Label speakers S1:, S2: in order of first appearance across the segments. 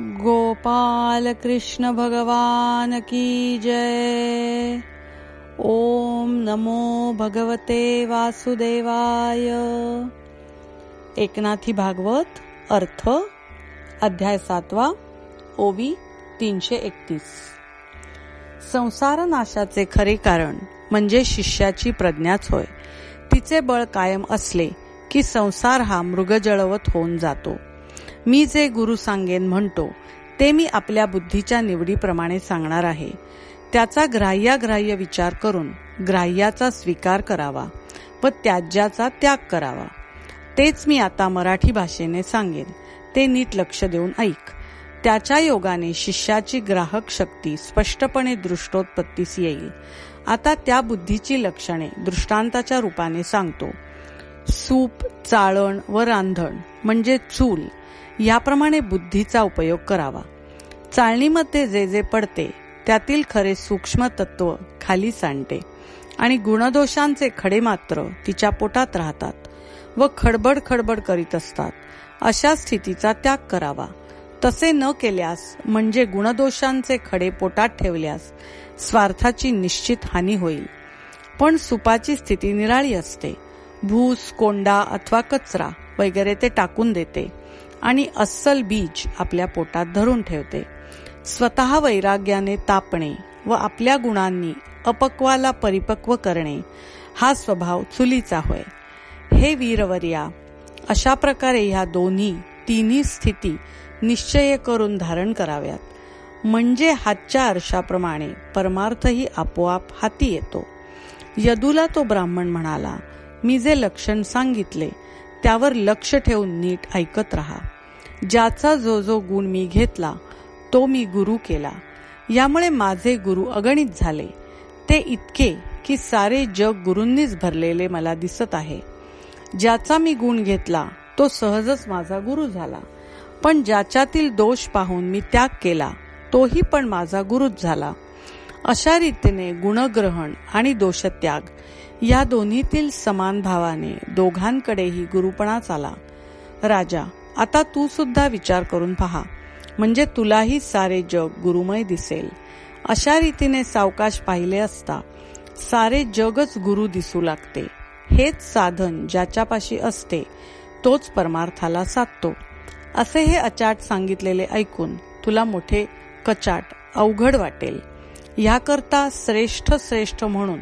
S1: गोपाल कृष्ण भगवान की जय। ओम नमो भगवते वासुदेवाय। एकनाथी भागवत अर्थ अध्याय सातवा ओवी तीनशे एकतीस. संसार नाशाचे खरे कारण म्हणजे शिष्याची प्रज्ञाच होय. तिचे बळ कायम असले की संसार हा मृगजळवत होऊन जातो. मी जे गुरु सांगेन म्हणतो ते मी आपल्या बुद्धीच्या निवडीप्रमाणे सांगणार आहे. त्याचा ग्राह्याग्राह्य विचार करून ग्राह्याचा स्वीकार करावा व त्याज्याचा त्याग करावा. तेच मी आता मराठी भाषेने सांगेन. ते नीट लक्ष देऊन ऐक. त्याच्या योगाने शिष्याची ग्राहक शक्ती स्पष्टपणे दृष्टोत्पत्तीस येईल. आता त्या बुद्धीची लक्षणे दृष्टांताच्या रूपाने सांगतो. सूप चाळण व रांधण म्हणजे चूल याप्रमाणे बुद्धीचा उपयोग करावा. चाळणीमध्ये जे जे पडते त्यातील खरे सूक्ष्म तत्व खाली सांडते आणि गुणदोषांचे खडे मात्र तिच्या पोटात राहतात व खडबड खडबड करीत असतात. अशा स्थितीचा त्याग करावा. तसे न केल्यास म्हणजे गुणदोषांचे खडे पोटात ठेवल्यास स्वार्थाची निश्चित हानी होईल. पण सुपाची स्थिती निराळी असते. भूस कोंडा अथवा कचरा वगैरे ते टाकून देते. आणि अस्सल बीज आपल्या पोटात धरून ठेवते. स्वतः वैराग्याने तापणे व आपल्या गुणांनी अपक्वाला परिपक्व करणे हा स्वभाव चुलीचा होय. हे वीरवर्या अशा प्रकारे ह्या दोन्ही तिन्ही स्थिती निश्चय करून धारण कराव्यात. म्हणजे हातच्या आरशाप्रमाणे परमार्थही आपोआप हाती येतो. यदूला तो ब्राह्मण म्हणाला मी जे लक्षण सांगितले त्यावर लक्ष ठेवून नीट ऐकत राहा. ज्याचा जो जो गुण मी घेतला तो मी गुरु केला. यामुळे माझे गुरु अगणित झाले. ते इतके की सारे जग गुरूंनीच भरलेले मला दिसत आहे. ज्याचा मी गुण घेतला तो सहजच माझा गुरु झाला. पण ज्याच्यातील दोष पाहून मी त्याग केला तोही पण माझा गुरुच झाला. अशा रीतीने गुणग्रहण आणि दोषत्याग या दोन्हीतील समान भावाने दोघांकडेही गुरुपणाच आला. राजा आता तू सुद्धा विचार करून पहा. म्हणजे तुलाही सारे जग गुरुमय दिसेल. अशा रीतीने सावकाश पाहिले असता सारे जगच गुरु दिसू लागते. हेच साधन ज्याच्यापाशी असते तोच परमार्थाला साधतो. असे हे अचाट सांगितलेले ऐकून तुला मोठे कचाट अवघड वाटेल. याकरता श्रेष्ठ श्रेष्ठ म्हणून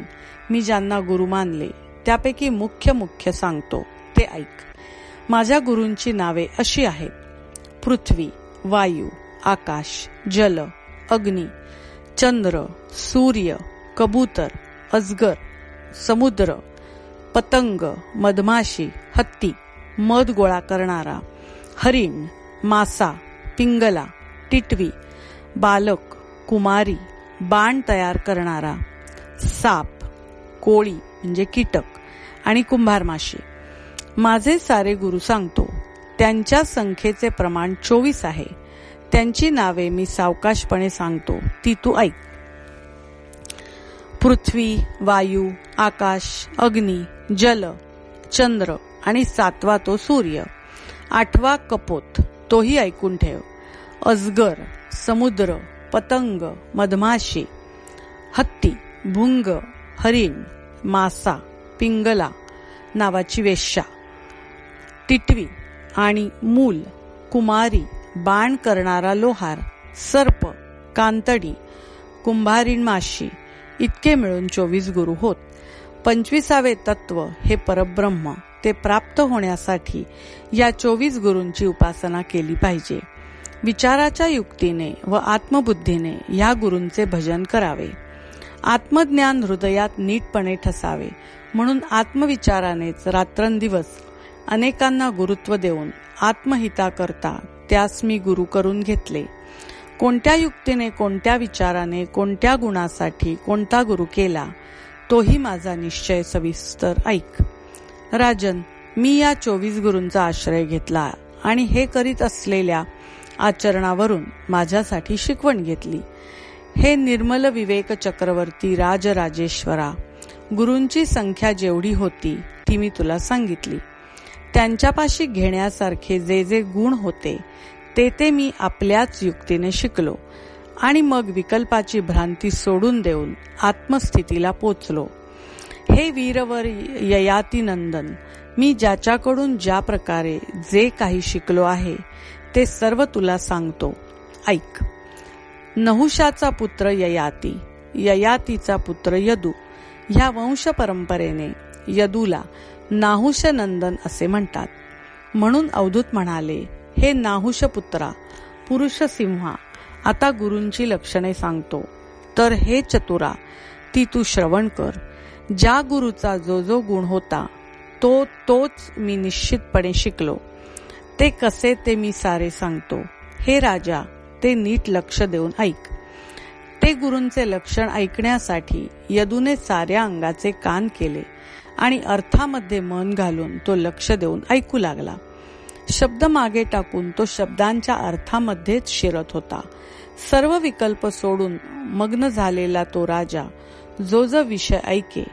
S1: मी ज्यांना गुरु मानले त्यापैकी मुख्य मुख्य सांगतो. ते ऐक. माझ्या गुरूंची नावे अशी आहेत. पृथ्वी वायू आकाश जल अग्नी चंद्र सूर्य कबूतर अजगर समुद्र पतंग मधमाशी हत्ती मध गोळा करणारा हरिण मासा पिंगला टिटवी बालक कुमारी बाण तयार करणारा साप कोळी म्हणजे कीटक आणि कुंभार माशी. माझे सारे गुरु सांगतो त्यांच्या संख्येचे प्रमाण चोवीस आहे. त्यांची नावे मी सावकाशपणे सांगतो ती तू ऐक. पृथ्वी वायू आकाश अग्नी जल चंद्र आणि सातवा तो सूर्य. आठवा कपोत तोही ऐकून ठेव. अजगर समुद्र पतंग मधमाशी हत्ती भुंग हरिण मासा पिंगला नावाची वेश्या टिटवी आणि मूल कुमारी बाण करणारा लोहार सर्प कांतडी कुंभारीण माशी इतके मिळून चोवीस गुरु होत. पंचवीसावे तत्व हे परब्रह्म ते प्राप्त होण्यासाठी या चोवीस गुरूंची उपासना केली पाहिजे. विचाराच्या युक्तीने व आत्मबुद्धीने या गुरूंचे भजन करावे. आत्मज्ञान हृदयात नीटपणे ठसावे म्हणून आत्मविचारानेच रात्रंदिवस अनेकांना गुरुत्व देऊन आत्महिता करता त्यास मी गुरु करून घेतले. कोणत्या युक्तीने कोणत्या विचाराने कोणत्या गुणासाठी कोणता गुरु केला तोही माझा निश्चय सविस्तर ऐक. राजन मी या चोवीस गुरूंचा आश्रय घेतला आणि हे करीत असलेल्या आचरणावरून माझ्यासाठी शिकवण घेतली. हे निर्मल विवेक चक्रवर्ती राजराजेश्वरा गुरूंची संख्या जेवढी होती ती मी तुला सांगितली. त्यांच्यापाशी घेण्यासारखे जे जे गुण होते ते ते मी आपल्याच युक्तीने शिकलो आणि मग विकल्पाची भ्रांती सोडून देऊन आत्मस्थितीला पोचलो. हे वीरवर ययाती नंदन मी ज्याच्याकडून ज्या प्रकारे जे काही शिकलो आहे ते सर्व तुला सांगतो. ऐक. नहुषाचा पुत्र ययाती ययातीचा पुत्र यदू. ह्या वंश परंपरेने यदूला नाहुष नंदन असे म्हणतात. म्हणून अवधूत म्हणाले हे नाहुष पुत्रा पुरुष सिंहा आता गुरूंची लक्षणे सांगतो. तर हे चतुरा ती तू श्रवण कर. ज्या गुरुचा जो जो गुण होता तो तोच मी निश्चितपणे शिकलो. ते कसे ते मी सारे सांगतो. हे राजा ते नीट लक्ष देऊन ऐक. ते गुरूंचे लक्षण ऐकण्यासाठी यदूने साऱ्या अंगाचे कान केले आणि अर्थामध्ये मन घालून तो लक्ष देऊन ऐकू लागला. शब्द मागे टाकून तो शब्दांच्या अर्थामध्येच शिरत होता. सर्व विकल्प सोडून मग्न झालेला तो राजा जो जो विषय ऐके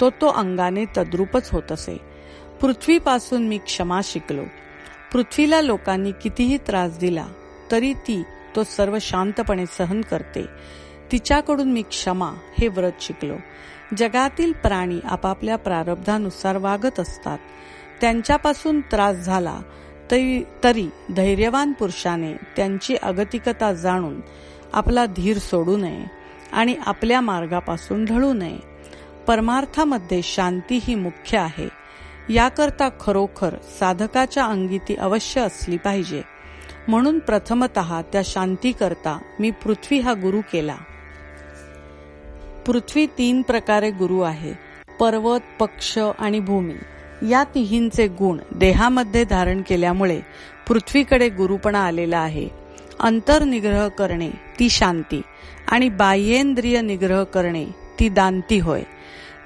S1: तो तो अंगाने तद्रूपच होत असे. पृथ्वीपासून मी क्षमा शिकलो. पृथ्वीला लोकांनी कितीही त्रास दिला तरी ती तो सर्व शांतपणे सहन करते. तिच्याकडून मी क्षमा हे व्रत शिकलो. जगातील प्राणी आपापल्या प्रारब्धानुसार वागत असतात. त्यांच्यापासून त्रास झाला तरी तरी धैर्यवान पुरुषाने त्यांची अगतिकता जाणून आपला धीर सोडू नये आणि आपल्या मार्गापासून ढळू नये. परमार्थामध्ये शांती ही मुख्य आहे. याकरता खरोखर साधकाच्या अंगी ती अवश्य असली पाहिजे. म्हणून प्रथमत त्या शांतीकरता मी पृथ्वी हा गुरु केला. पृथ्वी तीन प्रकारे गुरु आहे. पर्वत पक्ष आणि भूमी. या तिहींचे गुण देहामध्ये धारण केल्यामुळे पृथ्वीकडे गुरुपणा आलेला आहे. अंतर्निग्रह करणे ती शांती. आणि बाह्येंद्रिय निग्रह करणे ती दांती होय.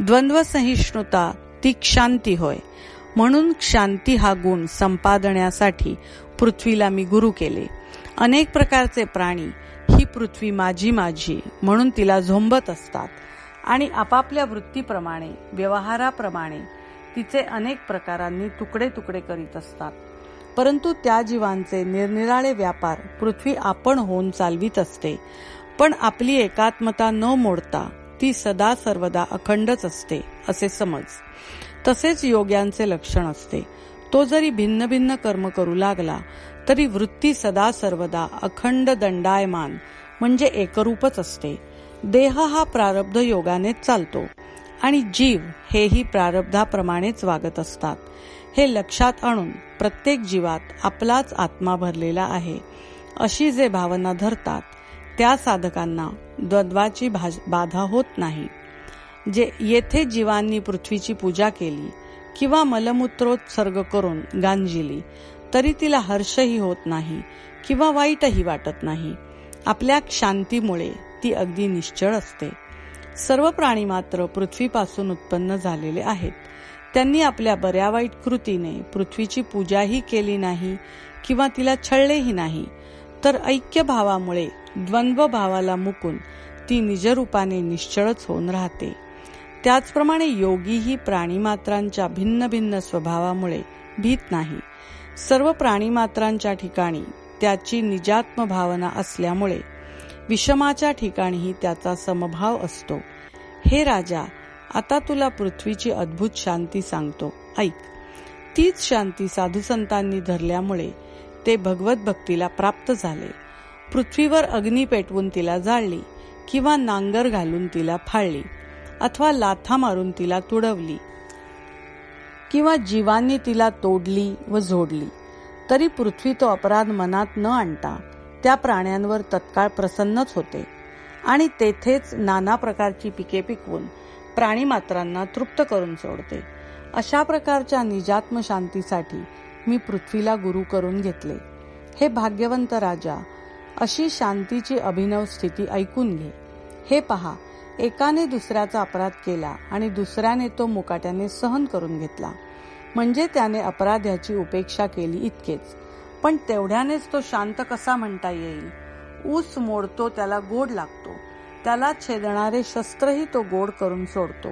S1: द्वंद्व सहिष्णुता ती क्षांती होय. म्हणून शांती हा गुण संपादण्यासाठी पृथ्वीला मी गुरु केले. अनेक प्रकारचे प्राणी ही पृथ्वी माझी माझी म्हणून तिला झोंबत असतात. आणि आपापल्या वृत्तीप्रमाणे व्यवहाराप्रमाणे तिचे अनेक प्रकारांनी तुकडे तुकडे करीत असतात. परंतु त्या जीवांचे निरनिराळे व्यापार पृथ्वी आपण होऊन चालवीत असते. पण आपली एकात्मता न मोडता ती सदा सर्वदा अखंडच असते असे समज. तसेच योग्यांचे लक्षण असते. तो जरी भिन्न भिन्न कर्म करू लागला तरी वृत्ती सदा सर्वदा अखंड दंडायमान म्हणजे एकरूपच असते. देह हा प्रारब्ध योगानेच चालतो आणि जीव हेही प्रारब्धाप्रमाणेच वागत असतात. हे लक्षात आणून प्रत्येक जीवात आपलाच आत्मा भरलेला आहे. अशी जे भावना धरतात त्या साधकांना द्वंद्वाची बाधा होत नाही. जे येथे जीवांनी पृथ्वीची पूजा केली किंवा मलमूत्रोत्सर्ग करून गांजिली तरी तिला हर्षही होत नाही किंवा वाईटही वाटत नाही. आपल्या शांतीमुळे ती अगदी निश्चळ असते. सर्व प्राणी मात्र पृथ्वीपासून उत्पन्न झालेले आहेत. त्यांनी आपल्या बऱ्या वाईट कृतीने पृथ्वीची पूजाही केली नाही किंवा तिला छळलेही नाही तर ऐक्य भावामुळे द्वंद्व भावाला मुकून ती निजरूपाने निश्चळच होऊन राहते. त्याचप्रमाणे योगीही प्राणीमात्रांच्या भिन्न भिन्न स्वभावामुळे भीत नाही. सर्व प्राणीमात्रांच्या ठिकाणी त्याची निजात्म भावना असल्यामुळे विषमाच्या ठिकाणीही त्याचा समभाव असतो. हे राजा आता तुला पृथ्वीची अद्भुत शांती सांगतो. ऐक. तीच शांती साधू संतांनी धरल्यामुळे ते भगवत भक्तीला प्राप्त झाले. पृथ्वीवर अग्नी पेटवून तिला जाळली किंवा नांगर घालून तिला फाळली अथवा लाथा मारून तिला तुडवली. किंवा जीवांनी तिला तोडली व जोडली तरी पृथ्वी तो अपराध मनात न आणता त्या प्राण्यांवर तत्काळ प्रसन्नच होते. आणि तेथेच नाना प्रकारची पिके पिकवून प्राणीमात्रांना तृप्त करून सोडते. अशा प्रकारच्या निजात्म शांतीसाठी मी पृथ्वीला गुरु करून घेतले. हे भाग्यवंत राजा अशी शांतीची अभिनव स्थिती ऐकून घे. हे पहा एकाने दुसऱ्याचा अपराध केला आणि दुसऱ्याने तो मुकाट्याने सहन करून घेतला. म्हणजे त्याने अपराध्याची उपेक्षा केली इतकेच. पण तेवढ्यानेच तो शांत कसा म्हणता येईल? ऊस मोडतो त्याला गोड लागतो. त्याला छेदणारे शस्त्रही तो गोड करून सोडतो.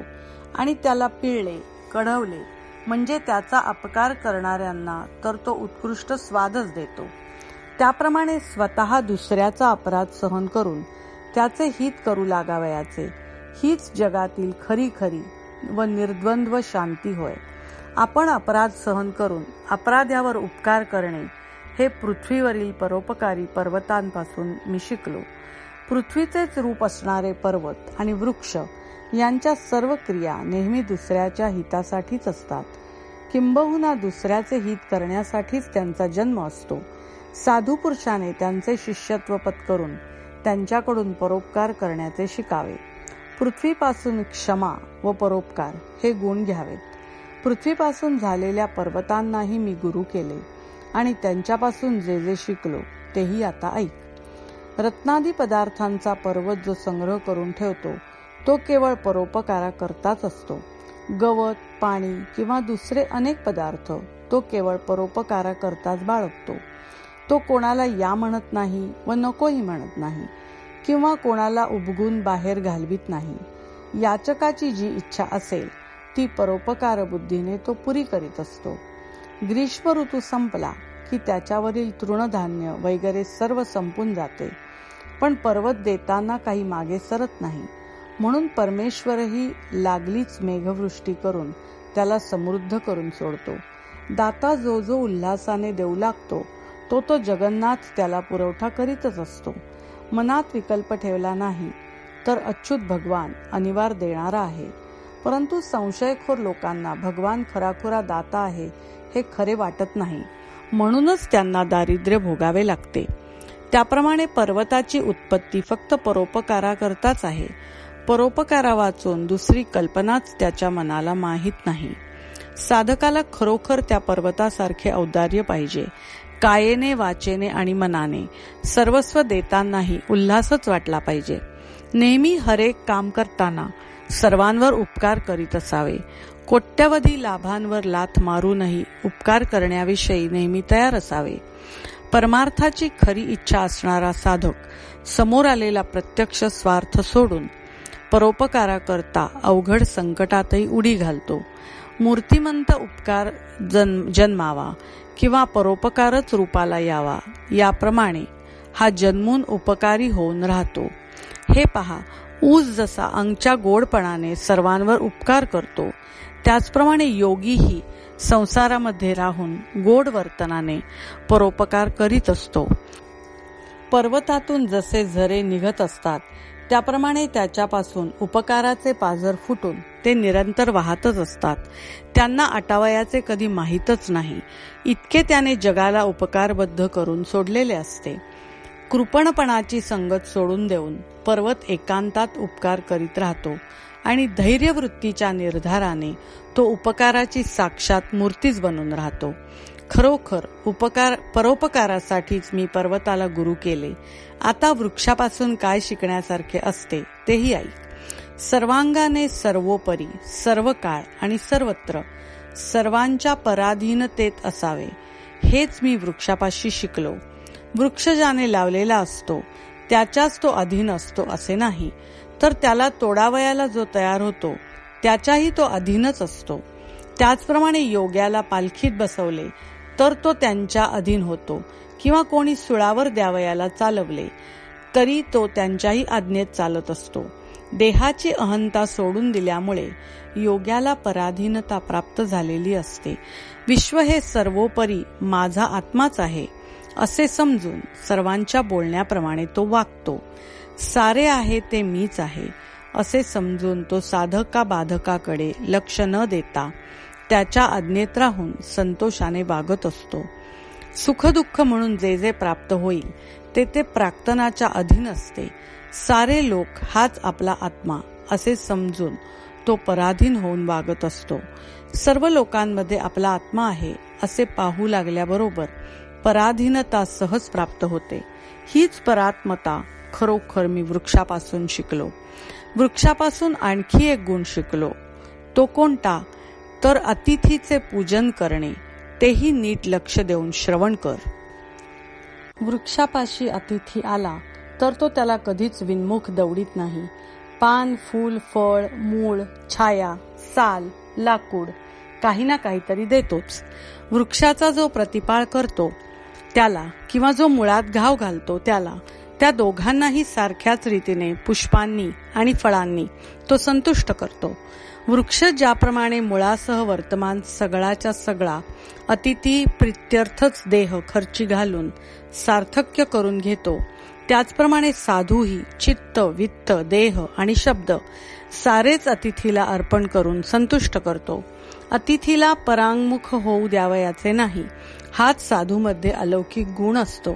S1: आणि त्याला पिळले कढवले. म्हणजे त्याचा अपकार करणाऱ्यांना तर तो उत्कृष्ट स्वादच देतो. त्याप्रमाणे स्वतः दुसऱ्याचा अपराध सहन करून त्याचे हित करू लागावयाचे. हीच जगातील खरी खरी व निर्द्वंद्व शांती होय. आपण अपराध सहन करून अपराध्यावर उपकार करणे हे पृथ्वीवरील परोपकारी पर्वतांपासून मी शिकलो. पृथ्वीचेच रूप असणारे पर्वत आणि वृक्ष यांच्या सर्व क्रिया नेहमी दुसऱ्याच्या हितासाठीच असतात. किंबहुना दुसऱ्याचे हित करण्यासाठीच त्यांचा जन्म असतो. साधू पुरुषाने त्यांचे शिष्यत्व पत्करून त्यांच्याकडून परोपकार करण्याचे शिकावे. पृथ्वीपासून क्षमा व परोपकार हे गुण घ्यावेत. पृथ्वीपासून झालेल्या पर्वतांनाही मी गुरु केले आणि त्यांच्यापासून जे जे शिकलो तेही आता ऐक. रत्नादी पदार्थांचा पर्वत जो संग्रह करून ठेवतो तो केवळ परोपकारा करताच असतो. गवत पाणी किंवा दुसरे अनेक पदार्थ तो केवळ परोपकारा करताच बाळगतो. तो कोणाला या म्हणत नाही व नकोही म्हणत नाही किंवा कोणाला उबगून बाहेर घालवित नाही. याचकाची जी इच्छा असेल ती परोपकार बुद्धीने तो पुरी करीत असतो. ग्रीष्म ऋतू संपला की त्याच्यावरील तृणधान्य वगैरे सर्व संपून जाते पण पर्वत देताना काही मागे सरत नाही. म्हणून परमेश्वरही लागलीच मेघवृष्टी करून त्याला समृद्ध करून सोडतो. दाता जो जो उल्हासाने देऊ लागतो तो तो जगन्नाथ त्याला पुरवठा करीतच असतो. मनात विकल्प ठेवला नाही तर अच्युत भगवान अनिवार्य देणारा आहे. परंतु संशयखोर लोकांना भगवान खराखुरा दाता आहे हे खरे वाटत नाही. म्हणूनच त्यांना दारिद्र्य भोगावे लागते. त्याप्रमाणे पर्वताची उत्पत्ती फक्त परोपकाराकरताच आहे. परोपकारा वाचून दुसरी कल्पनाच त्याच्या मनाला माहीत नाही. साधकाला खरोखर त्या पर्वतासारखे औदार्य पाहिजे. कायेने वाचेने आणि मनाने सर्वस्व देतानाही उल्हासच वाटला पाहिजे. नेहमी हरेक काम करताना सर्वांवर उपकार करीत असावे. कोट्यवधी लाभांवर लाथ मारूनही उपकार करण्याविषयी नेहमी तयार असावे. परमार्थाची खरी इच्छा असणारा साधक समोर आलेला प्रत्यक्ष स्वार्थ सोडून परोपकाराकरता अवघड संकटातही उडी घालतो. मूर्तिमंत उपकार जन जन्मावा किंवा परोपकारच रूपाला यावा. याप्रमाणे हा जन्मून उपकारी होऊन राहतो. हे पहा ऊस जसा अंगच्या गोडपणाने सर्वांवर उपकार करतो त्याचप्रमाणे योगीही संसारामध्ये राहून गोड वर्तनाने परोपकार करीत असतो. पर्वतातून जसे झरे निघत असतात त्याप्रमाणे त्याच्यापासून उपकाराचे पाजर फुटून ते निरंतर वाहतच असतात. त्यांना आटावयाचे कधी माहीतच नाही. इतके त्याने जगाला उपकारबद्ध करून सोडलेले असते. कृपणपणाची संगत सोडून देऊन पर्वत एकांतात उपकार करीत राहतो आणि धैर्यवृत्तीच्या निर्धाराने तो उपकाराची साक्षात मूर्तीच बनून राहतो. खरोखर उपकार परोपकारासाठीच मी पर्वताला गुरु केले. आता वृक्षापासून काय शिकण्यासारखे असते तेही ऐक. सर्वांगाने सर्वोपरी सर्व काळ आणि सर्वत्र सर्वांच्या पराधीनतेत असावे हेच मी वृक्षापाशी शिकलो. वृक्ष ज्याने लावलेला असतो त्याच्याच तो अधीन असतो असे नाही तर त्याला तोडावयाला जो तयार होतो त्याच्याही तो अधीनच असतो. त्याचप्रमाणे योग्याला पालखीत बसवले तर तो त्यांच्या अधीन होतो. किंवा कोणी सुळावर द्यावयाला चालवले तरी तो त्यांच्याही आज्ञेत चालत असतो. देहाची अहंता सोडून दिल्यामुळे योग्याला पराधीनता प्राप्त झालेली असते. विश्व हे सर्वोपरी माझा आत्माच आहे असे समजून सर्वांच्या बोलण्याप्रमाणे तो वागतो. सारे आहे ते मीच आहे असे समजून तो साधका बाधकाकडे लक्ष न देता त्याच्या आज्ञेत राहून संतोषाने वागत असतो. सुखदुःख म्हणून जे जे प्राप्त होईल ते ते प्राक्तनाच्या अधीन असते. सारे लोक हाच आपला आत्मा असे समजून तो पराधीन होऊन वागत असतो. सर्व लोकांमध्ये आपला आत्मा आहे असे पाहू लागल्याबरोबर पराधीनता सहज प्राप्त होते. हीच परात्मता खरोखर मी वृक्षापासून शिकलो. वृक्षापासून आणखी एक गुण शिकलो. तो कोणता? तर अतिथीचे पूजन करणे. तेही नीट लक्ष देऊन श्रवण कर. वृक्षापाशी अतिथी आला तर तो त्याला कधीच विनमुख दौडीत नाही. पान फूल फळ मूळ छाया साल लाकूड काही ना काहीतरी देतोच. वृक्षाचा जो प्रतिपाळ करतो त्याला किंवा जो मुळात घाव घालतो त्याला त्या दोघांनाही सारख्याच रीतीने पुष्पांनी आणि फळांनी तो संतुष्ट करतो. वृक्ष ज्याप्रमाणे मुळासह वर्तमान सगळाच्या सगळा अतिथी प्रित्यर्थच देह खर्ची घालून सार्थक्य करून घेतो. त्याचप्रमाणे साधूही चित्त वित्त देह आणि शब्द सारेच अतिथीला अर्पण करून संतुष्ट करतो. अतिथीला परांगमुख होऊ द्यावयाचे नाही. हाच साधूमध्ये अलौकिक गुण असतो.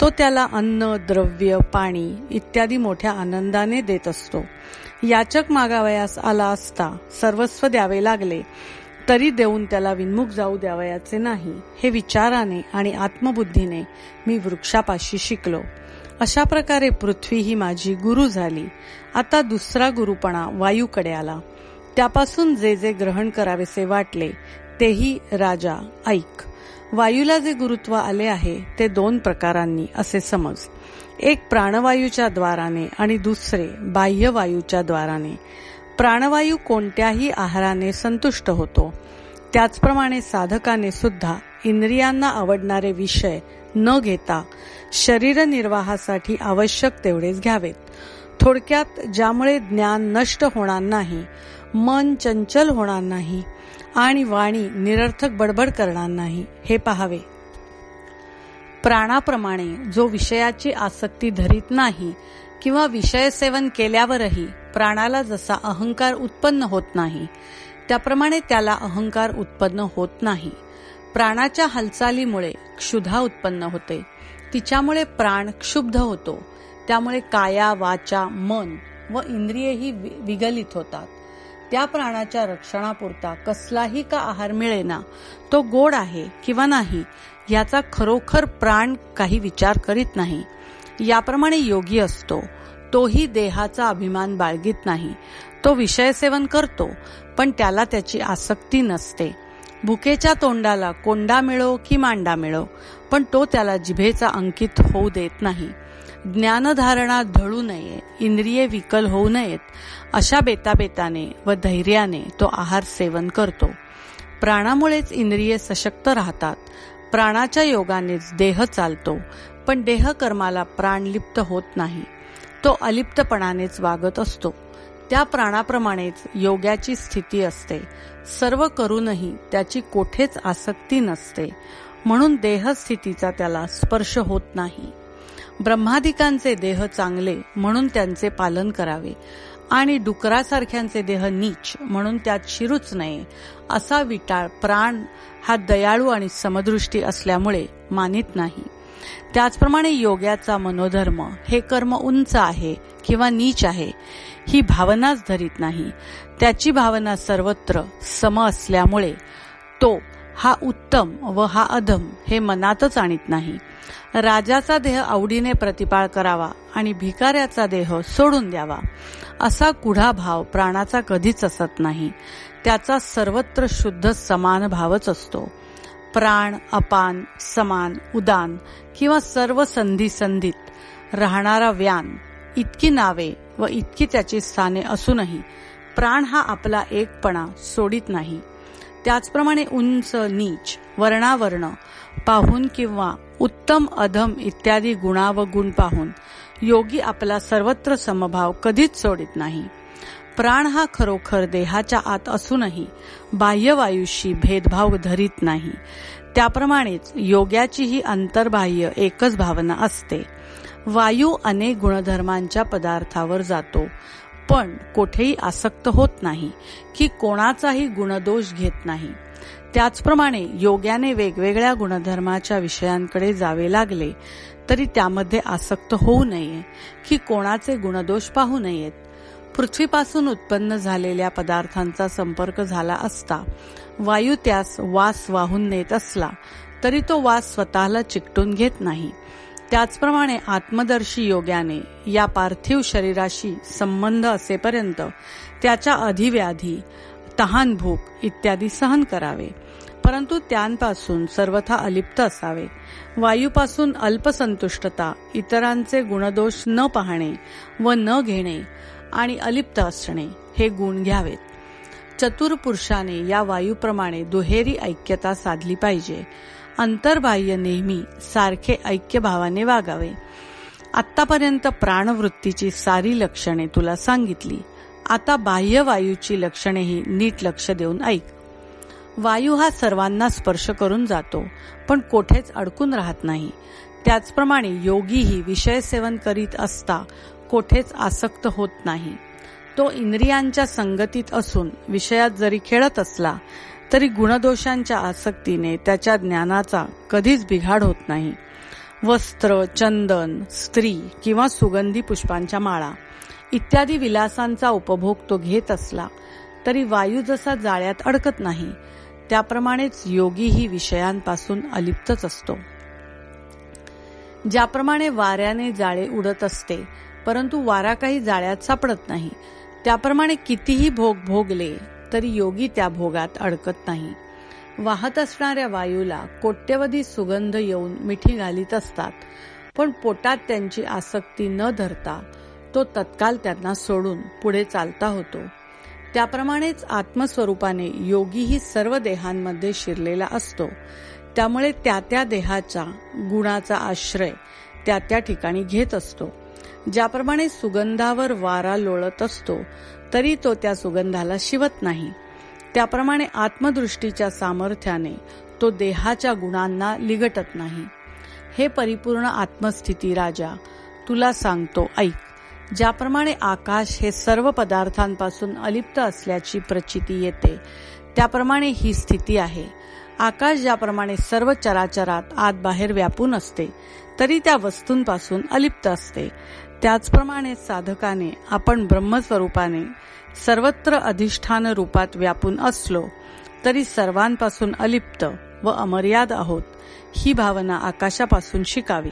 S1: तो त्याला अन्न द्रव्य पाणी इत्यादी मोठ्या आनंदाने देत असतो. याचक मागावयास आला असता सर्वस्व द्यावे लागले. तरी देऊन त्याला विन्मुख जाऊ द्यावयाचे नाही. हे विचाराने आणि आत्मबुद्धीने मी वृक्षापाशी शिकलो. अशा प्रकारे पृथ्वी ही माझी गुरु झाली. आता दुसरा गुरुपणा वायूकडे आला. त्यापासून जे जे ग्रहण करावेसे वाटले तेही राजा ऐक. वायूला जे गुरुत्व आले आहे ते दोन प्रकारांनी असे समज. एक प्राणवायूच्या द्वाराने आणि दुसरे बाह्यवायूच्या द्वाराने. प्राणवायू कोणत्याही आहाराने संतुष्ट होतो. त्याचप्रमाणे साधकाने सुद्धा इंद्रियांना आवडणारे विषय न घेता शरीर निर्वाहासाठी आवश्यक तेवढेच घ्यावेत. थोडक्यात ज्यामुळे ज्ञान नष्ट होणार नाही मन चंचल होणार नाही आणि वाणी निरर्थक बडबड करणार नाही हे पहावे. प्राणाप्रमाणे जो विषयाची आसक्ती धरीत नाही किंवा विषय सेवन केल्यावरही प्राणाला जसा अहंकार उत्पन्न होत नाही त्याप्रमाणे त्याला अहंकार उत्पन्न होत नाही. प्राणाच्या हालचालीमुळे क्षुधा उत्पन्न होते. तिच्यामुळे प्राण क्षुब्ध होतो. त्यामुळे काया वाचा मन व इंद्रियही विगलित होतात. त्या प्राणाच्या रक्षणापुरता कसलाही का आहार मिळेना तो गोड आहे किंवा नाही याचा खरोखर प्राण काही विचार करीत नाही. याप्रमाणे योगी असतो. तोही देहाचा अभिमान बाळगीत नाही. तो विषय सेवन करतो पण त्याला त्याची आसक्ती नसते. भुकेच्या तोंडाला कोंडा मिळो की मांडा मिळो पण तो त्याला जिभेचा अंकित होऊ देत नाही. ज्ञानधारणा ढळू नये इंद्रिये विकल होऊ नयेत अशा बेताबेताने व धैर्याने तो आहार सेवन करतो. प्राणामुळेच इंद्रिये सशक्त राहतात. प्राणाच्या योगानेच देह चालतो पण देह कर्माला प्राण लिप्त होत नाही. तो अलिप्तपणानेच वागत असतो. त्या प्राणाप्रमाणेच योग्याची स्थिती असते. सर्व करूनही त्याची कोठेच आसक्ती नसते. म्हणून देहस्थितीचा त्याला स्पर्श होत नाही. ब्रह्मादिकांचे देह चांगले म्हणून त्यांचे पालन करावे. आणि डुकरासारख्यांचे देह नीच म्हणून त्यात शिरूच नये असा विटाळ प्राण हा दयाळू आणि समदृष्टी असल्यामुळे मानित नाही. त्याचप्रमाणे योग्याचा मनोधर्म हे कर्म उंच आहे किंवा नीच आहे ही भावनाच धरीत नाही. त्याची भावना सर्वत्र सम असल्यामुळे तो हा उत्तम व हा अधम हे मनातच आणीत नाही. राजाचा देह आवडीने प्रतिपाळ करावा आणि भिकाऱ्याचा देह सोडून द्यावा. असा कुढा भाव प्राणाचा कधीच असत नाही. त्याचा सर्वत्र शुद्ध समान भावच असतो. प्राण अपान समान उदान किंवा सर्व संधी संधीत राहणारा व्यान इतकी नावे व इतकी त्याची स्थाने असूनही प्राण हा आपला एकपणा सोडित नाही. त्याचप्रमाणे उंच नीच वर्णावर्ण पाहून किंवा उत्तम अधम इत्यादी गुणा व गुण पाहून योगी आपला सर्वत्र समभाव कधीच सोडित नाही. प्राण हा खरोखर देहाच्या आत असूनही बाह्यवायूशी भेदभाव धरीत नाही. त्याप्रमाणेच योग्याची ही अंतर्बाह्य एकच भावना असते. वायू अनेक गुणधर्मांच्या पदार्थावर जातो पण कोठेही आसक्त होत नाही की कोणाचाही गुणदोष घेत नाही. त्याचप्रमाणे योग्याने वेगवेगळ्या गुणधर्माच्या विषयांकडे जावे लागले तरी त्यामध्ये आसक्त होऊ नये की कोणाचे गुणदोष पाहू नयेत. पृथ्वीपासून उत्पन्न झालेल्या पदार्थांचा संपर्क झाला असता वायू त्यास वास वाहून नेत असला तरी तो वास स्वतःला चिकटून घेत नाही. त्याचप्रमाणे आत्मदर्शी योग्याने या पार्थिव शरीराशी संबंध असेपर्यंत त्याच्या अधिव्याधी तहान भूक इत्यादी सहन करावे. परंतु त्यांपासून सर्वथा अलिप्त असावे. वायूपासून अल्पसंतुष्टता इतरांचे गुणदोष न पाहणे व न घेणे आणि अलिप्त असणे हे गुण घ्यावेत. चतुर पुरुषाने या वायूप्रमाणे दुहेरी ऐक्यता साधली पाहिजे. अंतर्बाह्य नेहमी सारखे ऐक्यभावाने वागावे. आतापर्यंत प्राणवृत्तीची सारी लक्षणे तुला सांगितली. आता बाह्य वायूची लक्षणेही नीट लक्ष देऊन ऐक. वायू हा सर्वांना स्पर्श करून जातो पण कोठेच अडकून राहत नाही. त्याचप्रमाणे योगीही विषय सेवन करीत असता कोठेच आसक्त होत नाही. तो इंद्रियांच्या संगतीत असून विषयात जरी खेळत असला तरी गुणदोषांच्या आसक्तीने त्याच्या ज्ञानाचा कधीच बिघाड होत नाही. वस्त्र चंदन स्त्री किंवा सुगंधी पुष्पांच्या माळा इत्यादी विलासांचा उपभोग तो घेत असला तरी वायू जसा जाळ्यात अडकत नाही त्याप्रमाणेच योगी ही विषयांपासून अलिप्तच असतो. ज्याप्रमाणे वाऱ्याने जाळे उडत असते परंतु वारा काही जाळ्यात सापडत नाही. त्याप्रमाणे कितीही भोग भोगले तरी योगी त्या भोगात अडकत नाही. वाहत असणाऱ्या वायूला कोट्यवधी सुगंध येऊन मिठी घालीत असतात पण पोटात त्यांची आसक्ती न धरता तो तत्काल त्यांना सोडून पुढे चालता होतो. त्याप्रमाणेच आत्मस्वरूपाने योगीही सर्व देहांमध्ये शिरलेला असतो. त्यामुळे त्या त्या देहाचा गुणाचा आश्रय त्या त्या ठिकाणी घेत असतो. ज्याप्रमाणे सुगंधावर वारा लोळत असतो तरी तो त्या सुगंधाला शिवत नाही. त्याप्रमाणे आत्मदृष्टीच्या सामर्थ्याने तो देहाच्या गुणांना लिगटत नाही. हे परिपूर्ण आत्मस्थिती राजा तुला सांगतो ऐक. ज्याप्रमाणे आकाश हे सर्व पदार्थांपासून अलिप्त असल्याची प्रचिती येते त्याप्रमाणे ही स्थिती आहे. आकाश ज्याप्रमाणे सर्व चराचरात आत बाहेर व्यापून असते तरी त्या वस्तूंपासून अलिप्त असते. त्याचप्रमाणे साधकाने आपण ब्रह्मस्वरूपाने सर्वत्र अधिष्ठान रूपात व्यापून असलो तरी सर्वांपासून अलिप्त व अमर्याद आहोत ही भावना आकाशापासून शिकावी.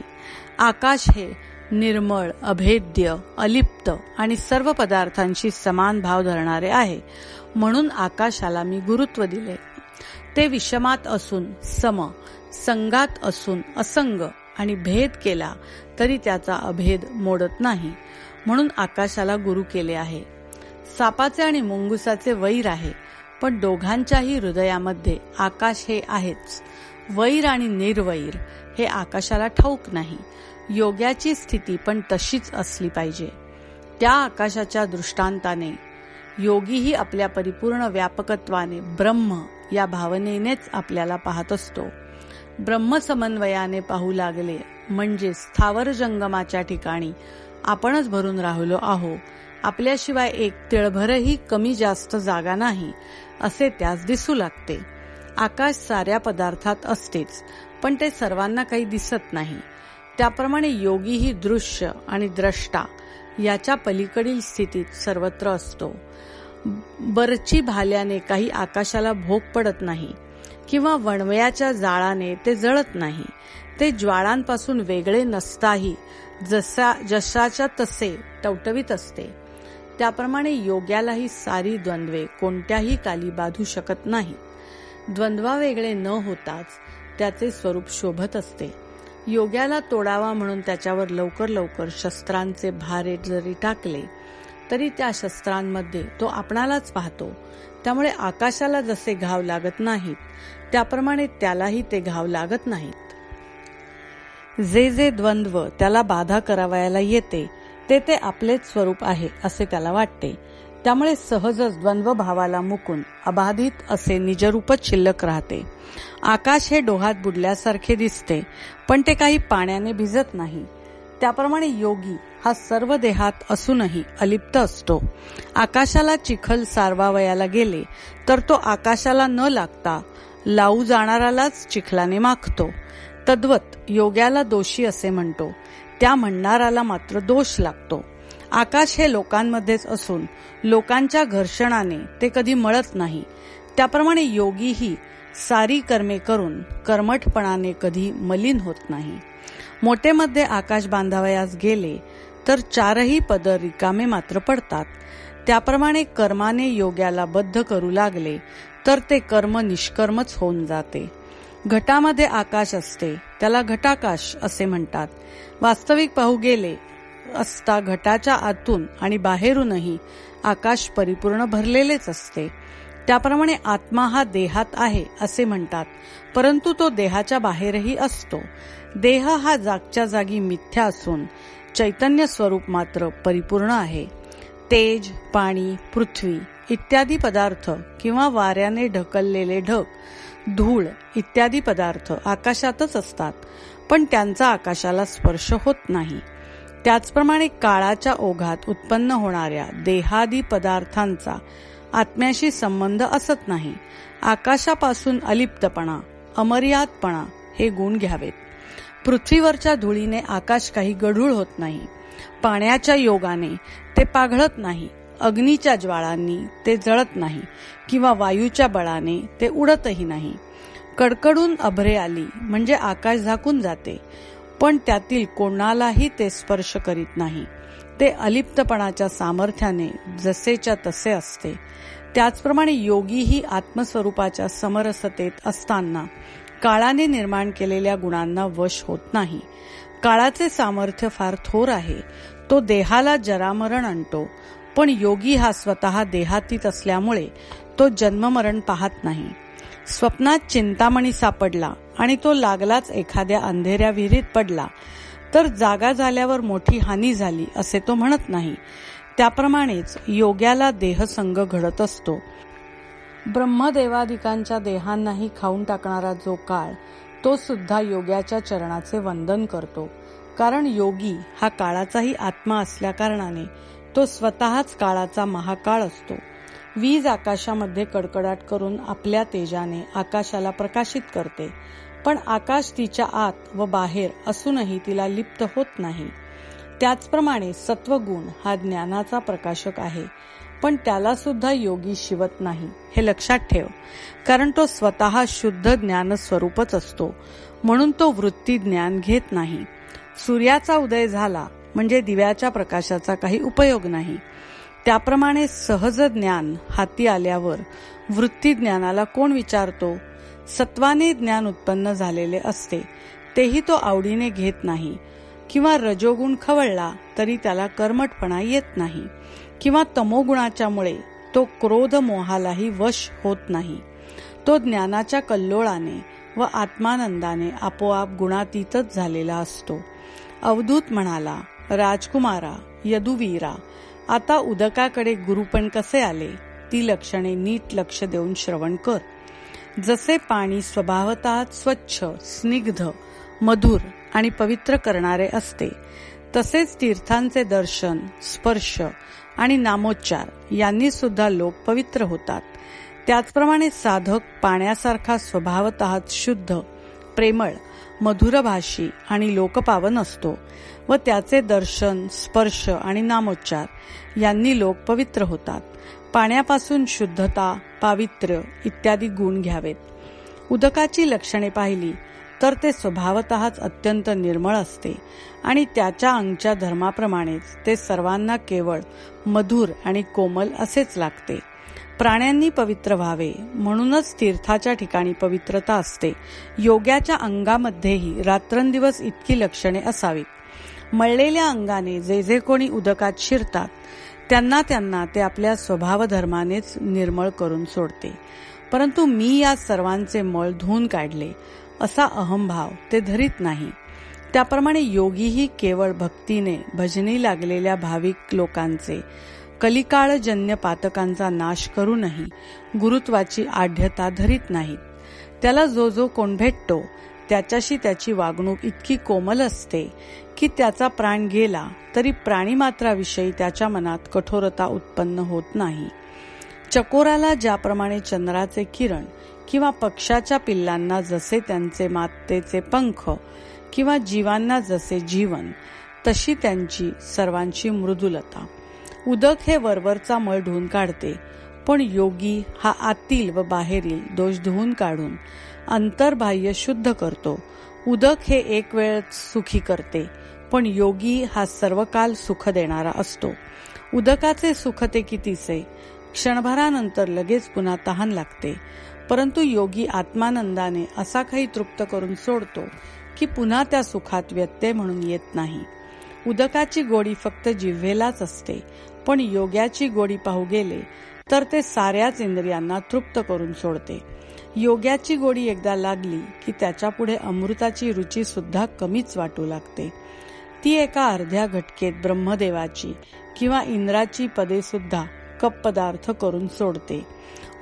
S1: आकाश हे निर्मळ अभेद्य अलिप्त आणि सर्व पदार्थांशी समान भाव धरणारे आहे. म्हणून आकाशाला मी गुरुत्व दिले. ते विषमात असून सम संगात असून असंग आणि भेद केला तरी त्याचा अभेद मोडत नाही. म्हणून आकाशाला गुरु केले आहे. सापाचे आणि मुंगुसाचे वैर आहे पण दोघांच्याही हृदयामध्ये आकाश हे आहेच. वैर आणि निर्वैर हे आकाशाला ठाऊक नाही. योग्याची स्थिती पण तशीच असली पाहिजे. त्या आकाशाच्या दृष्टांताने योगीही आपल्या परिपूर्ण व्यापकत्वाने ब्रह्म या भावनेनेच आपल्याला पाहत असतो. ब्रह्म समन्वयाने पाहू लागले म्हणजे स्थावर जंगमाच्या ठिकाणी आपणच भरून राहिलो आहो. आपल्याशिवाय एक तिळभरही कमी जास्त जागा नाही असे त्यास दिसू लागते. आकाश साऱ्या पदार्थात असतेच पण ते सर्वांना काही दिसत नाही. त्याप्रमाणे योगी ही दृश्य आणि द्रष्टा याच्या पलीकडील स्थितीत सर्वत्र असतो. बरची भाल्याने काही आकाशाला भोग पडत नाही किंवा वणवयाच्या जाळाने ते जळत नाही. ते ज्वाळांपासून वेगळे नसताही जसा जशाच्या तसे टवटवीत असते. त्याप्रमाणे योग्यालाही सारी द्वंद्वे कोणत्याही काली बाधू शकत नाही. द्वंद्वा वेगळे न होताच त्याचे स्वरूप शोभत असते. योग्याला तोडावा म्हणून त्याच्यावर लवकर लवकर शस्त्रांचे भारे जरी टाकले तरी त्या शस्त्रांमध्ये तो आपणालाच पाहतो. त्यामुळे आकाशाला जसे घाव लागत नाहीत त्याप्रमाणे त्यालाही ते घाव लागत नाहीत. जे जे द्वंद्व त्याला बाधा करावयाला येते ते ते आपलेच स्वरूप आहे असे त्याला वाटते. त्यामुळे सहजच द्वंद्व भावाला मुकून अबाधित असे निजरूपच शिल्लक राहते. आकाश हे डोहात बुडल्यासारखे दिसते पण ते काही पाण्याने भिजत नाही. त्याप्रमाणे योगी हा सर्व देहात असूनही अलिप्त असतो. आकाशाला चिखल सारवावयाला गेले तर तो आकाशाला न लागता लावू जाणारालाच चिखलाने माखतो. तद्वत योग्याला दोषी असे म्हणतो. त्या म्हणणाराला मात्र दोष लागतो. आकाश हे लोकांमध्येच असून लोकांच्या घर्षणाने ते कधी मळत नाही. त्याप्रमाणे योगीही सारी कर्मे करून कर्मठपणाने कधी मलिन होत नाही. मोठेमध्ये आकाश बांधावयास गेले तर चारही पद रिकामे मात्र पडतात. त्याप्रमाणे कर्माने योग्याला बद्ध करू लागले तर ते कर्म निष्कर्मच होऊन जाते. घटामध्ये आकाश असते त्याला घटाकाश असे म्हणतात. वास्तविक पाहू गेले असता घटाच्या आतून आणि बाहेरूनही आकाश परिपूर्ण भरलेलेच असते. त्याप्रमाणे आत्मा हा देहात आहे असे म्हणतात. परंतु तो देहाच्या बाहेरही असतो. देह हा जागच्या जागी मिथ्या असून चैतन्य स्वरूप मात्र परिपूर्ण आहे. तेज पाणी पृथ्वी इत्यादी पदार्थ किंवा वाऱ्याने ढकललेले ढग धूळ इत्यादी पदार्थ आकाशातच असतात पण त्यांचा आकाशाला स्पर्श होत नाही. त्याचप्रमाणे काळाच्या ओघात उत्पन्न होणाऱ्या देहादी पदार्थांचा आत्म्याशी संबंध असत नाही. आकाशापासून अलिप्तपणा अमर्यादपणा हे गुण घ्यावेत. पृथ्वीवरच्या धुळीने आकाश काही गढूळ होत नाही. पाण्याच्या योगाने ते पाघळत नाही. अग्नीच्या ज्वाळांनी ते जळत नाही किंवा वायूच्या बळाने ते उडतही नाही. कडकडून अभरे आली म्हणजे आकाश झाकून जाते. पण त्यातील कोणालाही ते स्पर्श करीत नाही. ते अलिप्तपणाच्या सामर्थ्याने जसेच्या तसे असते. त्याचप्रमाणे योगीही आत्मस्वरूपाच्या समरसतेत असताना काळाने निर्माण केलेल्या गुणांना वश होत नाही. काळाचे सामर्थ्य फार थोर आहे. तो देहाला जरामरण आणतो. पण योगी हा स्वतः देहातीत असल्यामुळे तो जन्ममरण पाहत नाही. स्वप्नात चिंतामणी सापडला. आणि तो लागलाच एखाद्या अंधेऱ्या विहिरीत पडला. तर जागा झाल्यावर मोठी हानी झाली असे तो म्हणत नाही. त्याप्रमाणेच योग्याला देहसंग घडत असतो. ब्रह्मदेवादिकांच्या देहांनाही खाऊन टाकणारा जो काळ तो सुद्धा योग्याच्या चरणाचे वंदन करतो. कारण योगी हा काळाचाही आत्मा असल्या कारणाने तो स्वतःच काळाचा महाकाळ असतो. वीज आकाशामध्ये कडकडाट करून आपल्या तेजाने आकाशाला प्रकाशित करते. पण आकाश तिच्या आत व बाहेर असूनही तिला लिप्त होत नाही. त्याचप्रमाणे सत्वगुण हा ज्ञानाचा प्रकाशक आहे पण त्याला सुद्धा योगी शिवत नाही. हे लक्षात ठेव कारण तो स्वतः शुद्ध ज्ञान स्वरूपच असतो म्हणून तो वृत्ती ज्ञान घेत नाही. सूर्याचा उदय झाला म्हणजे दिव्याच्या प्रकाशाचा काही उपयोग नाही. त्याप्रमाणे सहज ज्ञान हाती आल्यावर वृत्ती ज्ञानाला कोण विचारतो? सत्वाने ज्ञान उत्पन्न झालेले असते तेही तो आवडीने घेत नाही किंवा रजोगुण खवळला तरी त्याला कर्मटपणा येत नाही किंवा तमोगुणाच्या मुळे तो क्रोध मोहालाही वश होत नाही. तो ज्ञानाच्या कल्लोळाने व आत्मानंदाने आपोआप गुणातीतच झालेला असतो. अवधूत म्हणाला राजकुमारा यदुवीरा आता उदकाकडे गुरुपण कसे आले? ती लक्षणे नीट लक्ष देऊन श्रवण कर. जसे पाणी स्वभावतात स्वच्छ स्निग्ध मधुर आणि पवित्र करणारे असते तसेच तीर्थांचे दर्शन स्पर्श आणि नामोच्चार यांनी सुद्धा लोक पवित्र होतात. त्याचप्रमाणे साधक पाण्यासारखा स्वभावत शुद्ध प्रेमळ मधुरभाषी आणि लोकपावन असतो व त्याचे दर्शन स्पर्श आणि नामोच्चार यांनी लोक पवित्र होतात. पाण्यापासून शुद्धता पावित्र्य इत्यादी गुण घ्यावेत. उदकाची लक्षणे पाहिली तर ते स्वभावतःच अत्यंत निर्मळ असते आणि त्याच्या अंगच्या धर्माप्रमाणेच ते सर्वांना केवळ मधुर आणि कोमल असेच लागते. प्राण्यांनी पवित्र व्हावे म्हणूनच तीर्थाच्या ठिकाणी पवित्रता असते. योग्याच्या अंगामध्येही रात्रंदिवस इतकी लक्षणे असावीत. मळलेल्या अंगाने जे जे कोणी उदकात शिरतात त्यांना त्यांना ते आपल्या स्वभावधर्मानेच निर्मळ करून सोडते. परंतु मी या सर्वांचे मळ धुवून काढले. असा अहमभाव ते धरीत नाही. त्याप्रमाणे योगीही केवळ भक्तीने भजनी लागलेल्या भाविक लोकांचे कलिकाळजन्य पातकांचा नाश करूनही गुरुत्वाची आढ्यता धरीत नाहीत त्याला जो जो कोण भेटतो त्याच्याशी त्याची वागणूक इतकी कोमल असते की त्याचा प्राण गेला तरी प्राणीमात्राविषयी त्याच्या मनात कठोरता उत्पन्न होत नाही. चकोराला ज्याप्रमाणे चंद्राचे किरण किंवा पक्षाच्या पिल्लांना जसे त्यांचे मातेचे पंख किंवा जीवांना जसे जीवन तशी त्यांची सर्वांची मृदुलता. उदक हे वरवरचा मळ धुवून काढते पण योगी हा आतील व बाहेरील दोष धुवून काढून अंतर्बाह्य शुद्ध करतो. उदक हे एक वेळ सुखी करते पण योगी हा सर्वकाल सुख देणारा असतो. उदकाचे सुख ते कितीसे क्षणभरानंतर लगेच पुन्हा तहान लागते. परंतु योगी आत्मानंदाने असा काही तृप्त करून सोडतो की पुन्हा त्या सुखात व्यत्यय म्हणून येत नाही. उदकाची गोडी फक्त जिव्हेलाच असते पण योग्याची गोडी पाहू गेले तर ते साऱ्याच इंद्रियांना तृप्त करून सोडते. योग्याची गोडी एकदा लागली की त्याच्या पुढे अमृताची रुची सुद्धा कमीच वाटू लागते. ती एका अर्ध्या घटकेत ब्रह्मदेवाची किंवा इंद्राची पदे सुद्धा कप पदार्थ करून सोडते.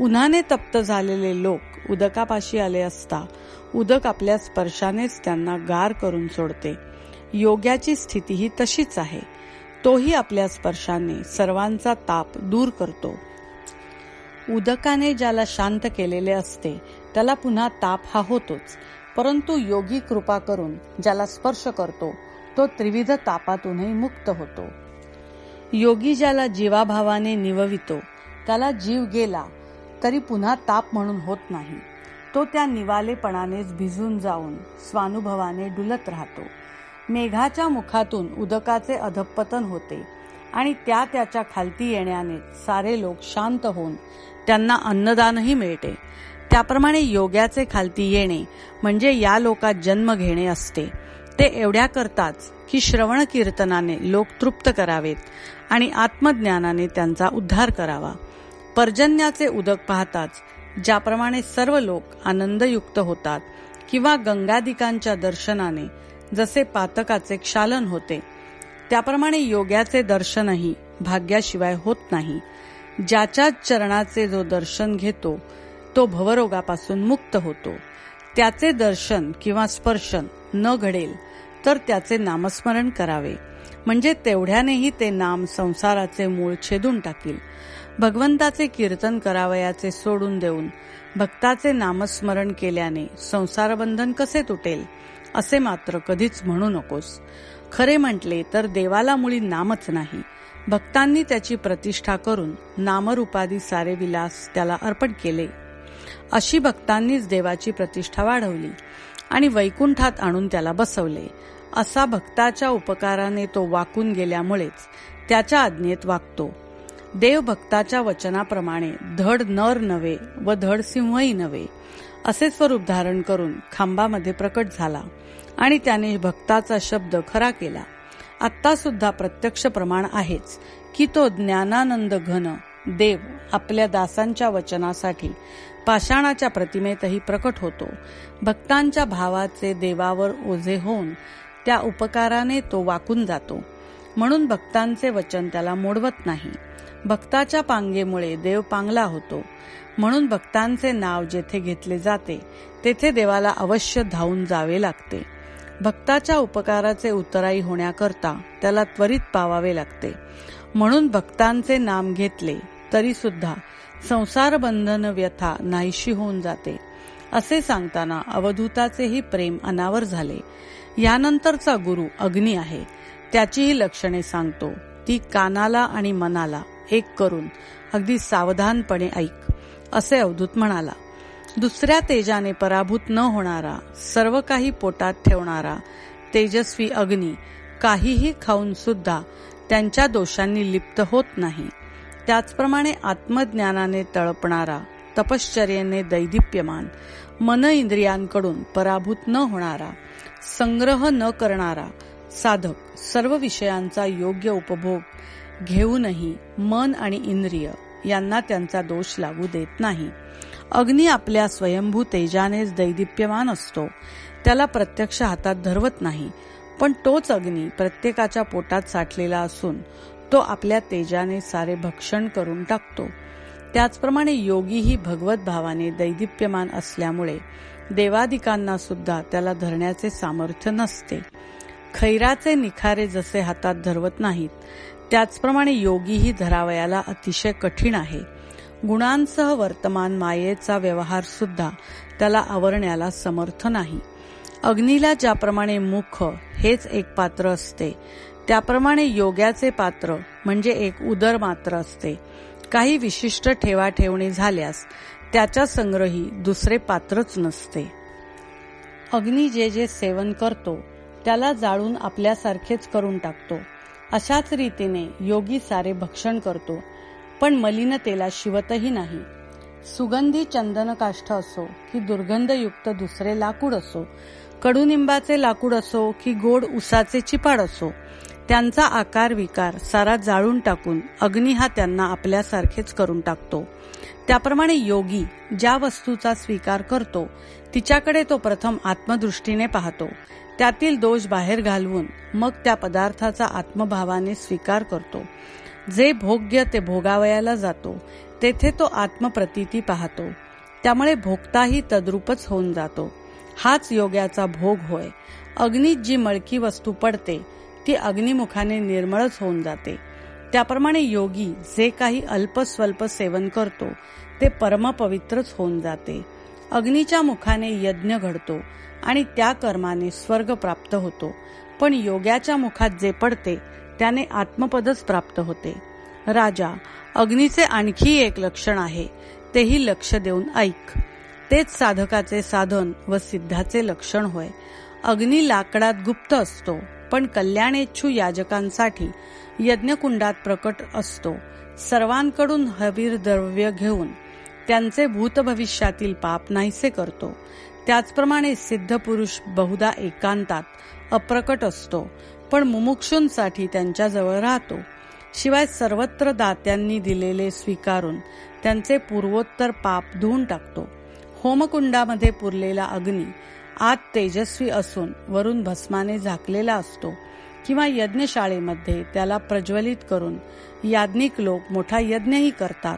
S1: उन्हाने तप्त झालेले लोक उदकापाशी आले असता उदक आपल्या स्पर्शानेच त्यांना गार करून सोडते. योग्याची स्थिती ही तशीच आहे. तोही आपल्या स्पर्शाने सर्वांचा ताप दूर करतो. उदकाने ज्याला शांत केलेले असते त्याला पुन्हा ताप हा होतोच. परंतु योगी कृपा करून ज्याला स्पर्श करतो तो त्रिविध तापातूनही मुक्त होतो. योगी ज्याला जीवाभावाने निववितो त्याला जीव गेला तरी पुन्हा ताप म्हणून होत नाही. तो त्या निवालेपणानेच भिजून जाऊन स्वानुभवाने डुलत राहतो. मेघाच्या मुखातून उदकाचे अधपतन होते आणि त्या त्याच्या खालती येण्याने सारे लोक शांत होऊन त्यांना अन्नदानही मिळते. त्याप्रमाणे योग्याचे खालती येणे म्हणजे या लोकात जन्म घेणे असते. ते एवढ्या करताच की श्रवण कीर्तनाने लोक तृप्त करावेत आणि आत्मज्ञानाने त्यांचा उद्धार करावा. पर्जन्याचे उदक पाहताच ज्याप्रमाणे सर्व लोक आनंदयुक्त होतात किंवा गंगादिकांच्या दर्शनाने जसे पातकाचे क्षालन होते त्याप्रमाणे योग्याचे दर्शनही भाग्याशिवाय होत नाही. ज्याच्या चरणाचे जो दर्शन घेतो तो भवरोगापासून मुक्त होतो. त्याचे दर्शन किंवा स्पर्शन न घडेल तर त्याचे नामस्मरण करावे. म्हणजे तेवढ्यानेही ते नाम संसाराचे मूळ छेदून टाकील. भगवंताचे कीर्तन करावयाचे सोडून देऊन भक्ताचे नामस्मरण केल्याने संसारबंधन कसे तुटेल असे मात्र कधीच म्हणू नकोस. खरे म्हटले तर देवाला मुळी नामच नाही. भक्तांनी त्याची प्रतिष्ठा करून नामरूपादी सारे विलास त्याला अर्पण केले. अशी भक्तांनीच देवाची प्रतिष्ठा वाढवली आणि वैकुंठात आणून त्याला बसवले. असा भक्ताच्या उपकाराने तो वाकून गेल्यामुळेच त्याच्या आज्ञेत वागतो. देव भक्ताच्या वचनाप्रमाणे धड नर नव्हे व धड सिंहही नव्हे असे स्वरूप धारण करून खांबामध्ये प्रकट झाला आणि त्याने भक्ताचा शब्द खरा केला. आता सुद्धा प्रत्यक्ष प्रमाण आहेच की तो ज्ञानानंद घन देव आपल्या दासांच्या वचनासाठी पाषाणाच्या प्रतिमेतही प्रकट होतो. भक्तांच्या भावाचे देवावर ओझे होऊन त्या उपकाराने तो वाकून जातो. म्हणून भक्तांचे वचन त्याला मोडवत नाही. भक्ताच्या पांगेमुळे देव पांगला होतो. म्हणून भक्तांचे नाव जेथे घेतले जाते तेथे देवाला अवश्य धावून जावे लागते. भक्ताच्या उपकाराचे उत्तराई होण्याकरता त्याला त्वरित पावावे लागते. म्हणून भक्तांचे नाम घेतले तरी सुद्धा संसार बंधन व्यथा नाहीशी होऊन जाते. असे सांगताना अवधूताचेही प्रेम अनावर झाले. यानंतरचा गुरु अग्नी आहे. त्याचीही लक्षणे सांगतो. ती कानाला आणि मनाला एक करून अगदी सावधानपणे ऐक असे अवधूत म्हणाला. दुसऱ्या तेजाने पराभूत न होणारा सर्व काही पोटात ठेवणारा तेजस्वी अग्नी काहीही खाऊन सुद्धा त्यांच्या दोषांनी लिप्त होत नाही. त्याचप्रमाणे आत्मज्ञानाने तळपणारा तपश्चर्येने दैदिप्यमान मन इंद्रियांकडून पराभूत न होणारा संग्रह न करणारा साधक सर्व विषयांचा योग्य उपभोग घेऊनही मन आणि इंद्रिय यांना त्यांचा दोष लागू देत नाही. अग्नी आपल्या स्वयंभू तेजानेच दैदिप्यमान असतो. त्याला प्रत्यक्ष हातात धरवत नाही पण तोच अग्नी प्रत्येकाच्या पोटात साठलेला असून तो आपल्या तेजाने सारे भक्षण करून टाकतो. त्याचप्रमाणे योगीही भगवत भावाने दैदिप्यमान असल्यामुळे देवादिकांना सुद्धा त्याला धरण्याचे सामर्थ्य नसते. खैराचे निखारे जसे हातात धरवत नाहीत त्याचप्रमाणे योगीही धरावयाला अतिशय कठीण आहे. गुणांसह वर्तमान मायेचा व्यवहार सुद्धा त्याला आवरण्याला समर्थ नाही. अग्नीला ज्याप्रमाणे मुख हेच एक पात्र असते त्याप्रमाणे योग्याचे पात्र म्हणजे एक उदर मात्र असते. काही विशिष्ट ठेवा ठेवणी झाल्यास त्याच्या संग्रही दुसरे पात्रच नसते. अग्नी जे जे सेवन करतो त्याला जाळून आपल्यासारखेच करून टाकतो. अशाच रीतीने योगी सारे भक्षण करतो. पण मलिनतेला शिवतही नाही. सुगंधी चंदन काष्ठ असो की दुर्गंधयुक्त दुसरे लाकूड असो कडुनिंबाचे लाकूड असो की गोड उसाचे चिपाड असो त्यांचा आकार विकार सारा जाळून टाकून अग्नी हा त्यांना आपल्यासारखेच करून टाकतो. त्याप्रमाणे योगी ज्या वस्तूचा स्वीकार करतो तिच्याकडे तो प्रथम आत्मदृष्टीने पाहतो. त्यातील दोष बाहेर घालवून मग त्या पदार्थाचा आत्मभावाने स्वीकार करतो. जे भोग्य ते भोगावयाला जातो तेथे तो आत्मप्रतीती पाहतो. त्यामुळे भोगताही तद्रूपच होऊन जातो. हाच योग्याचा भोग होय. अग्नीत जी मळकी वस्तू पडते ती अग्निमुखाने निर्मळच होऊन जाते. त्याप्रमाणे योगी जे काही अल्पस्वल्प सेवन करतो ते परमपवित्रच होऊन जाते. अग्नीच्या मुखाने यज्ञ घडतो आणि त्या कर्माने स्वर्ग प्राप्त होतो. पण योग्याच्या मुखात जे पडते त्याने आत्मपदच प्राप्त होते. राजा अग्नीचे आणखी एक लक्षण आहे. तेही लक्ष देऊन ऐक. तेच साधकाचे साधन व सिद्धाचे लक्षण होय. अग्नी लाकडात गुप्त असतो पण कल्याणेच्छू याजकांसाठी यज्ञकुंडात प्रकट असतो. सर्वांकडून हवीर द्रव्य घेऊन त्यांचे भूतभविष्यातील पाप नाहीसे करतो. त्याचप्रमाणे सिद्ध पुरुष बहुधा एकांतात अप्रकट असतो. पण मुमुक्षूंसाठी त्यांच्याजवळ राहतो. शिवाय सर्वत्र दात्यांनी दिलेले स्वीकारून त्यांचे पूर्वोत्तर पाप धुवून टाकतो. होमकुंडामध्ये पुरलेला अग्नी आत तेजस्वी असून वरून भस्माने झाकलेला असतो किंवा यज्ञशाळेमध्ये त्याला प्रज्वलित करून याज्ञिक लोक मोठा यज्ञही करतात.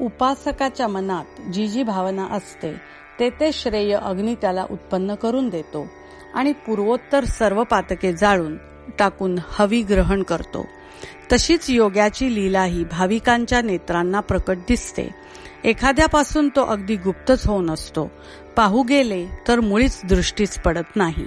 S1: उपासकाच्या मनात जी जी भावना असते ते ते श्रेय अग्नी त्याला उत्पन्न करून देतो. आणि पूर्वोत्तर सर्व पातके जाळून टाकून हवी ग्रहण करतो. तशीच योग्याची लीलाही भाविकांच्या नेत्रांना प्रकट दिसते. एखाद्यापासून तो अगदी गुप्तच होऊन असतो. पाहू गेले तर मुळीच दृष्टीच पडत नाही.